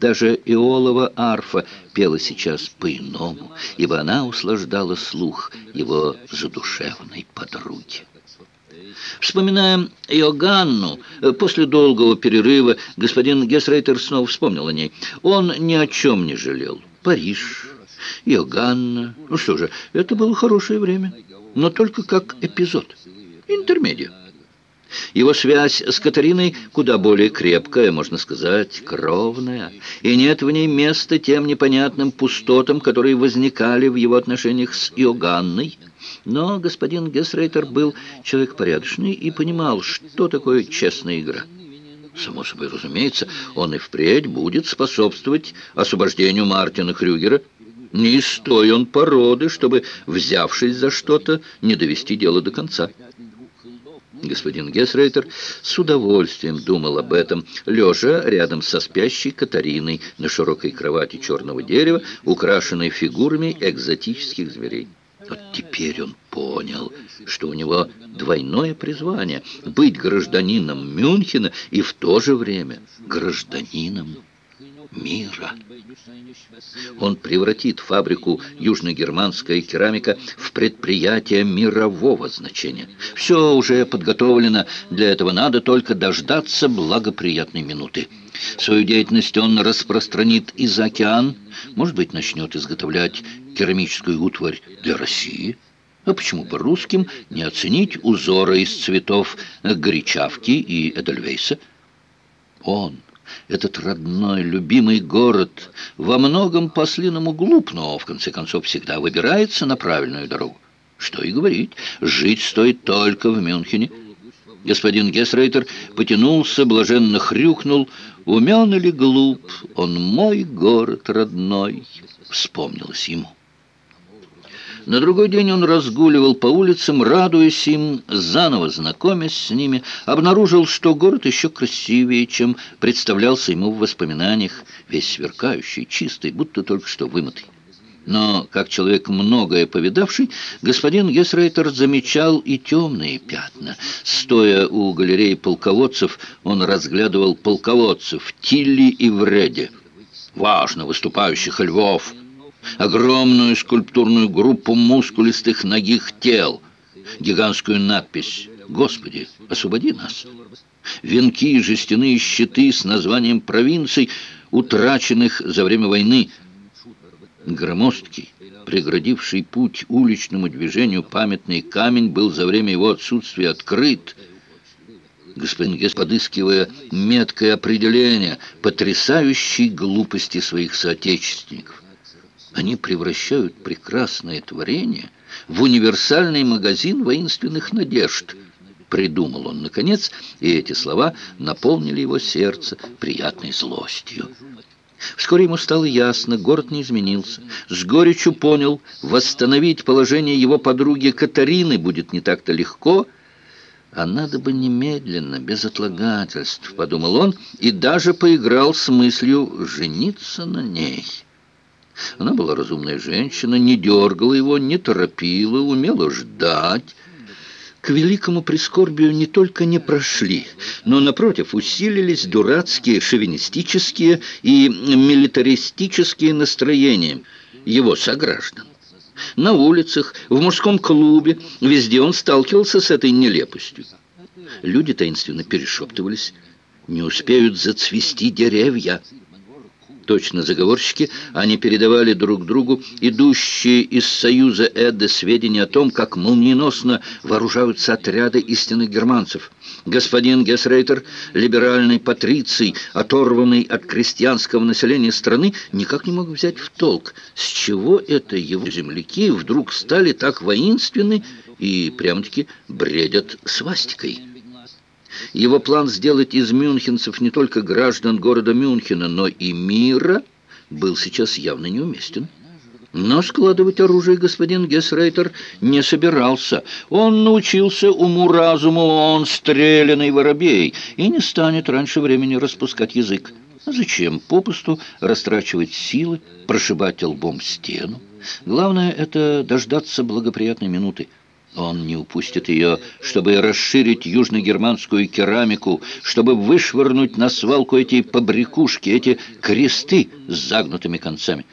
Даже Иолова арфа пела сейчас по-иному, ибо она услаждала слух его задушевной подруги. Вспоминая Иоганну, после долгого перерыва господин Гесрейтер снова вспомнил о ней. Он ни о чем не жалел. Париж, Иоганна. Ну что же, это было хорошее время, но только как эпизод. Интермедиа. Его связь с Катариной куда более крепкая, можно сказать, кровная, и нет в ней места тем непонятным пустотам, которые возникали в его отношениях с Иоганной. Но господин Гесрейтер был человек порядочный и понимал, что такое честная игра. Само собой разумеется, он и впредь будет способствовать освобождению Мартина Крюгера. Не из той он породы, чтобы, взявшись за что-то, не довести дело до конца. Господин Гесрейтер с удовольствием думал об этом, лежа рядом со спящей Катариной на широкой кровати черного дерева, украшенной фигурами экзотических зверей. Вот теперь он понял, что у него двойное призвание — быть гражданином Мюнхена и в то же время гражданином мира. Он превратит фабрику «Южногерманская керамика» в предприятие мирового значения. Все уже подготовлено, для этого надо только дождаться благоприятной минуты. Свою деятельность он распространит и за океан, может быть, начнет изготовлять керамическую утварь для России. А почему по русским не оценить узора из цветов горячавки и эдельвейса? Он этот родной, любимый город, во многом по-слиному глуп, но, в конце концов, всегда выбирается на правильную дорогу. Что и говорить, жить стоит только в Мюнхене. Господин Гесрейтер потянулся, блаженно хрюкнул. «Умен или глуп, он мой город родной», — вспомнилось ему. На другой день он разгуливал по улицам, радуясь им, заново знакомясь с ними, обнаружил, что город еще красивее, чем представлялся ему в воспоминаниях, весь сверкающий, чистый, будто только что вымытый. Но, как человек многое повидавший, господин Гесрейтер замечал и темные пятна. Стоя у галереи полководцев, он разглядывал полководцев Тилли и Вреде, важно выступающих львов, огромную скульптурную группу мускулистых ногих тел, гигантскую надпись «Господи, освободи нас!» Венки и жестяные щиты с названием провинций, утраченных за время войны. Громоздкий, преградивший путь уличному движению памятный камень был за время его отсутствия открыт. Господин Гес, подыскивая меткое определение потрясающей глупости своих соотечественников. Они превращают прекрасное творение в универсальный магазин воинственных надежд. Придумал он, наконец, и эти слова наполнили его сердце приятной злостью. Вскоре ему стало ясно, город не изменился. С горечью понял, восстановить положение его подруги Катарины будет не так-то легко, а надо бы немедленно, без отлагательств, подумал он, и даже поиграл с мыслью жениться на ней». Она была разумная женщина, не дергала его, не торопила, умела ждать. К великому прискорбию не только не прошли, но, напротив, усилились дурацкие шовинистические и милитаристические настроения его сограждан. На улицах, в мужском клубе, везде он сталкивался с этой нелепостью. Люди таинственно перешептывались, не успеют зацвести деревья точно заговорщики, они передавали друг другу идущие из союза Эдды сведения о том, как молниеносно вооружаются отряды истинных германцев. Господин Гесрейтер, либеральный патриций, оторванный от крестьянского населения страны, никак не мог взять в толк, с чего это его земляки вдруг стали так воинственны и прямо-таки бредят свастикой. Его план сделать из мюнхенцев не только граждан города Мюнхена, но и мира был сейчас явно неуместен. Но складывать оружие господин Гесрейтер не собирался. Он научился уму-разуму, он стрелянный воробей, и не станет раньше времени распускать язык. А зачем попусту растрачивать силы, прошибать лбом стену? Главное — это дождаться благоприятной минуты. Он не упустит ее, чтобы расширить южногерманскую керамику, чтобы вышвырнуть на свалку эти побрякушки, эти кресты с загнутыми концами.